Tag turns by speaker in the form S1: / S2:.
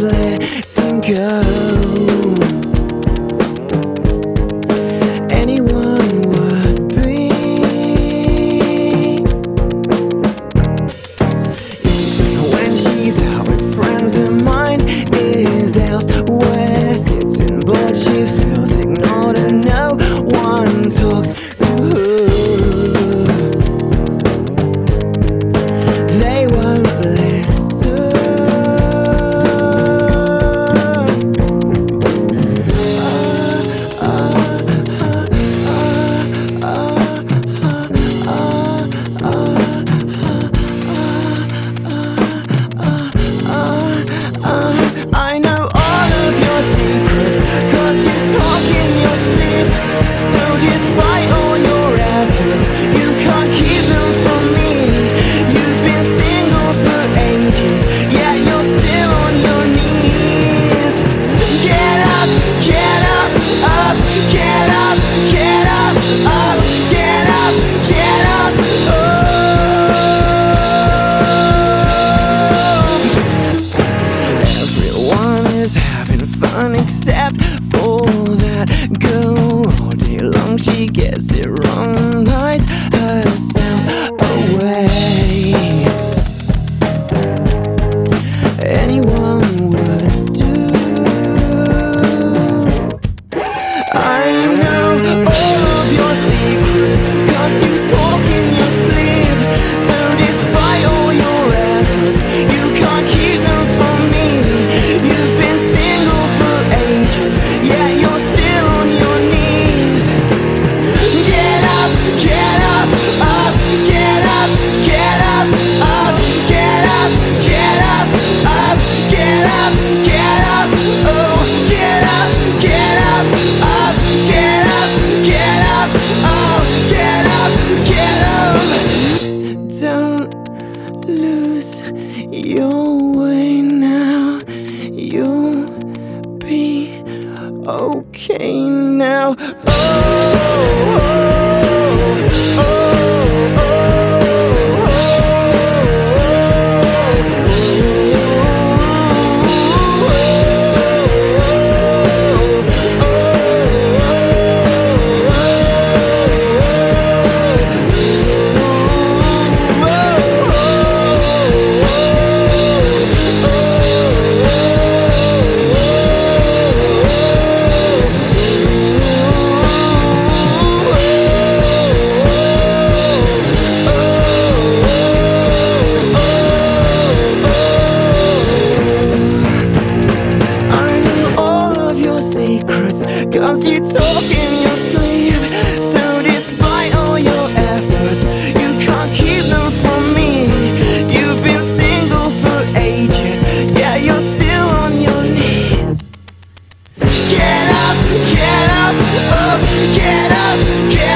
S1: endlessly tingle go all day long. She gets it. Cause you talk in your sleep So despite all your efforts You can't keep them from me. You've been single for ages Yeah, you're still on your knees. Get up, get up, up Get up, get up